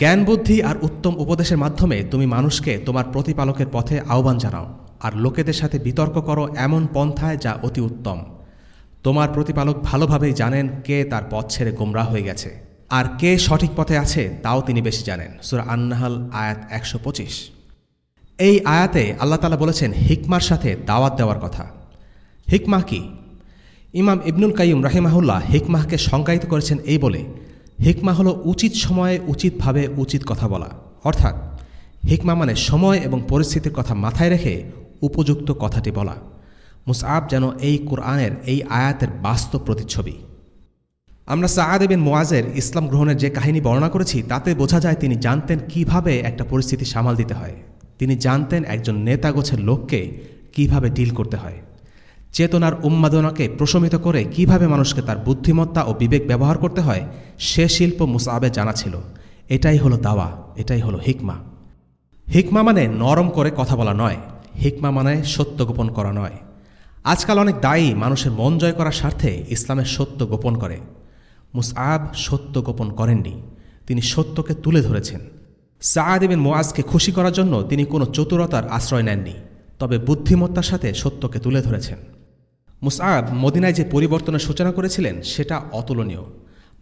জ্ঞান বুদ্ধি আর উত্তম উপদেশের মাধ্যমে তুমি মানুষকে তোমার প্রতিপালকের পথে আহ্বান জানাও আর লোকেদের সাথে বিতর্ক করো এমন পন্থায় যা অতি উত্তম। তোমার প্রতিপালক ভালোভাবেই জানেন কে তার পথ ছেড়ে গোমরা হয়ে গেছে। আর কে সঠিক পথে আছে তাও তিনি বেশি জানেন। সুরা আন্নাহাল, আয়াত একশো পঁচিশ। এই আয়াতে আল্লাহ তালা বলেছেন, হিকমার সাথে দাওয়াত দেওয়ার কথা। হিকমা কি? ইমাম ইবনুল কাইম রাহিমাহুল্লাহ হিকমাহকে সংজ্ঞায়িত করেছেন এই বলে, হিকমা হলো উচিত সময়ে উচিতভাবে উচিত কথা বলা। অর্থাৎ, হিকমা মানে সময় এবং পরিস্থিতির কথা মাথায় রেখে উপযুক্ত কথাটি বলা, মুসআব যেন এই কোরআনের, এই আয়াতের বাস্তব প্রতিচ্ছবি। আমরা সাআদ বিন মোয়াজের ইসলাম গ্রহণের যে কাহিনী বর্ণনা করেছি, তাতে বোঝা যায় তিনি জানতেন কীভাবে একটা পরিস্থিতি সামাল দিতে হয়। তিনি জানতেন একজন নেতা গোছের লোককে কীভাবে ডিল করতে হয়। চেতনার উন্মাদনাকে প্রশমিত করে কীভাবে মানুষকে তার বুদ্ধিমত্তা ও বিবেক ব্যবহার করতে হয়, সে শিল্প মুসাবে জানা ছিল। এটাই হলো দাওয়া, এটাই হলো হিকমা। হিকমা মানে নরম করে কথা বলা নয় হিকমা মানে সত্য গোপন করা নয়। আজকাল অনেক দায়ী মানুষের মন জয় করার স্বার্থে ইসলামের সত্য গোপন করে। মুসআব সত্য গোপন করেননি। তিনি সত্যকে তুলে ধরেছেন। সাআদ ইবিন মোয়াজকে খুশি করার জন্য তিনি কোনো চতুরতার আশ্রয় নেননি, তবে বুদ্ধিমত্তার সাথে সত্যকে তুলে ধরেছেন। মুসআব মদিনায় যে পরিবর্তনের সূচনা করেছিলেন, সেটা অতুলনীয়।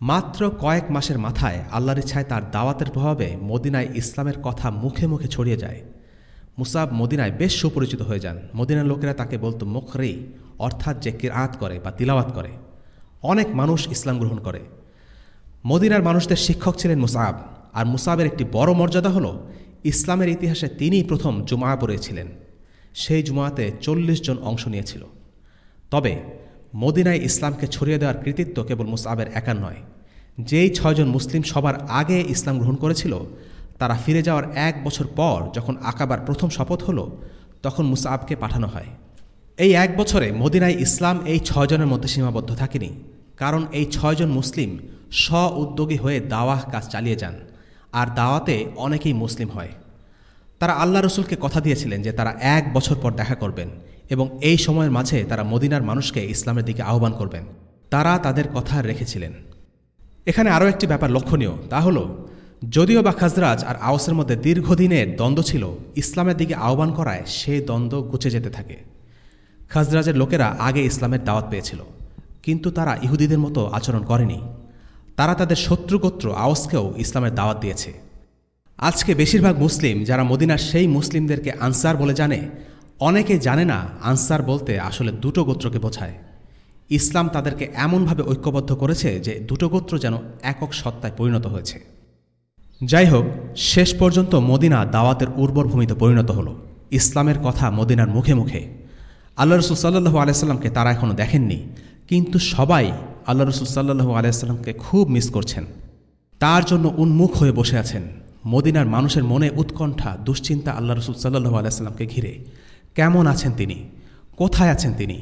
মাত্র কয়েক মাসের মাথায় আল্লাহর ইচ্ছায় তার দাওয়াতের প্রভাবে মদিনায় ইসলামের কথা মুখে মুখে ছড়িয়ে যায়। মুসাব মদিনায় বেশ সুপরিচিত হয়ে যান। মদিনার লোকেরা তাকে বলতো মুখরি, অর্থাৎ যে কিরাত করে বা তিলাওয়াত করে। অনেক মানুষ ইসলাম গ্রহণ করে। মদিনার মানুষদের শিক্ষক ছিলেন মুসাব। আর মুসাবের একটি বড় মর্যাদা হল, ইসলামের ইতিহাসে তিনিই প্রথম জুমা পড়েছিলেন। সেই জুমাতে চল্লিশ জন অংশ নিয়েছিল। তবে মদিনায় ইসলামকে ছড়িয়ে দেওয়ার কৃতিত্ব কেবল মুসাবের একার নয়। যেই ছয়জন মুসলিম সবার আগে ইসলাম গ্রহণ করেছিল তারা ফিরে যাওয়ার এক বছর পর যখন আকাবার প্রথম শপথ হল, তখন মুসাবকে পাঠানো হয়। এই এক বছরে মদিনায় ইসলাম এই ছয়জনের মধ্যে সীমাবদ্ধ থাকেনি, কারণ এই ছয়জন মুসলিম স্ব উদ্যোগী হয়ে দাওয়াহ কাজ চালিয়ে যান, আর দাওয়াতে অনেকেই মুসলিম হয়। তারা আল্লাহ রসুলকে কথা দিয়েছিলেন যে তারা এক বছর পর দেখা করবেন এবং এই সময়ের মাঝে তারা মদিনার মানুষকে ইসলামের দিকে আহ্বান করবেন। তারা তাদের কথা রেখেছিলেন। এখানে আরও একটি ব্যাপার লক্ষণীয়, তা হল যদিও বা খাজরাজ আর আওসের মধ্যে দীর্ঘদিনের দ্বন্দ্ব ছিল, ইসলামের দিকে আহ্বান করায় সেই দ্বন্দ্ব গুছে যেতে থাকে। খাজরাজের লোকেরা আগে ইসলামের দাওয়াত পেয়েছিল, কিন্তু তারা ইহুদিদের মতো আচরণ করেনি। তারা তাদের শত্রুগোত্র আওসকেও ইসলামের দাওয়াত দিয়েছে। আজকে বেশিরভাগ মুসলিম যারা মদিনার সেই মুসলিমদেরকে আনসার বলে জানে, অনেকে জানে না আনসার বলতে আসলে দুটো গোত্রকে বোঝায়। ইসলাম তাদেরকে এমনভাবে ঐক্যবদ্ধ করেছে যে দুটো গোত্র যেন একক সত্তায় পরিণত হয়েছে। যাই হোক শেষ পর্যন্ত মদিনা দাওয়াতের উর্বর ভূমিতে পরিণত হল। ইসলামের কথা মদিনার মুখে মুখে। আল্লাহ রসুল সাল্লু আলাইসাল্লামকে তারা এখনও দেখেননি। কিন্তু সবাই আল্লাহ রসুল সাল্লু আলাইসাল্লামকে খুব মিস করছেন। তার জন্য উন্মুখ হয়ে বসে আছেন মদিনার মানুষের মনে উৎকণ্ঠা, দুশ্চিন্তা আল্লাহ রসুল সাল্লু আলাইসাল্লামকে ঘিরে। কেমন আছেন তিনি? কোথায় আছেন তিনি?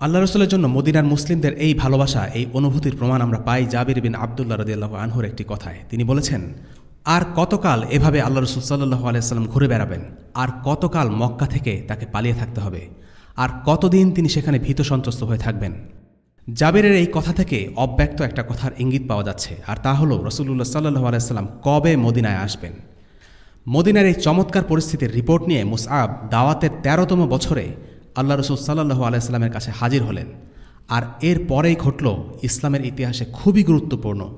আল্লাহ রসুলের জন্য মদিনার মুসলিমদের এই ভালোবাসা, এই অনুভূতির প্রমাণ আমরা পাই জাবির বিন আবদুল্লাহ রদিয়াল্লাহ আনহুর একটি কথায়। তিনি বলেছেন আর কতকাল এভাবে আল্লাহ রসুল সাল্লু আলাইসাল্লাম ঘুরে বেড়াবেন? আর কতকাল মক্কা থেকে তাকে পালিয়ে থাকতে হবে? আর কতদিন তিনি সেখানে ভীত সন্ত্রস্ত হয়ে থাকবেন? জাবেরের এই কথা থেকে অব্যক্ত একটা কথার ইঙ্গিত পাওয়া যাচ্ছে, আর তা হল রসুল্লাহ সাল্লু আলাইসাল্লাম কবে মদিনায় আসবেন? মদিনার এই চমৎকার পরিস্থিতির রিপোর্ট নিয়ে মুসআব দাওয়াতের তেরোতম বছরে আল্লাহ রসুল সাল্লাহু আলাইস্লামের কাছে হাজির হলেন। আর এর পরেই ঘটল ইসলামের ইতিহাসে খুবই গুরুত্বপূর্ণ,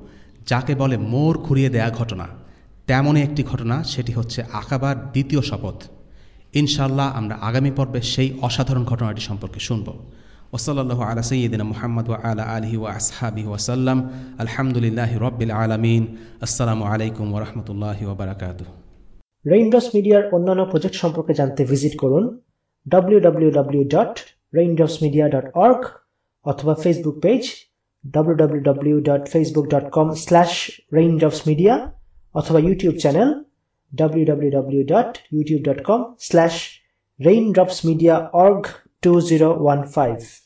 যাকে বলে মোর খুঁড়িয়ে দেয়া ঘটনা। তেমনই একটি ঘটনা, সেটি হচ্ছে আকাবার দ্বিতীয় শপথ। ইনশাল্লাহ আমরা আগামী পর্বে সেই অসাধারণ ঘটনাটি সম্পর্কে শুনব। ওসলাল্লাহ আলা সঈদিন মোহাম্মদ ওয়া আলা আলহি ওয়া আসহাবি ওয়াসাল্লাম আলহামদুলিল্লাহ রব্বিল আলমিন। আসসালামু আলাইকুম ওরহমতুল্লাহি ওবরাকাত রেইনড্রপস মিডিয়ার অন্যান্য প্রজেক্ট সম্পর্কে জানতে ভিজিট করুন www.raindropsmedia.org অথবা ফেসবুক পেজ www.facebook.com/raindropsmedia অথবা ইউটিউব চ্যানেল www.youtube.com/raindropsmediaorg2015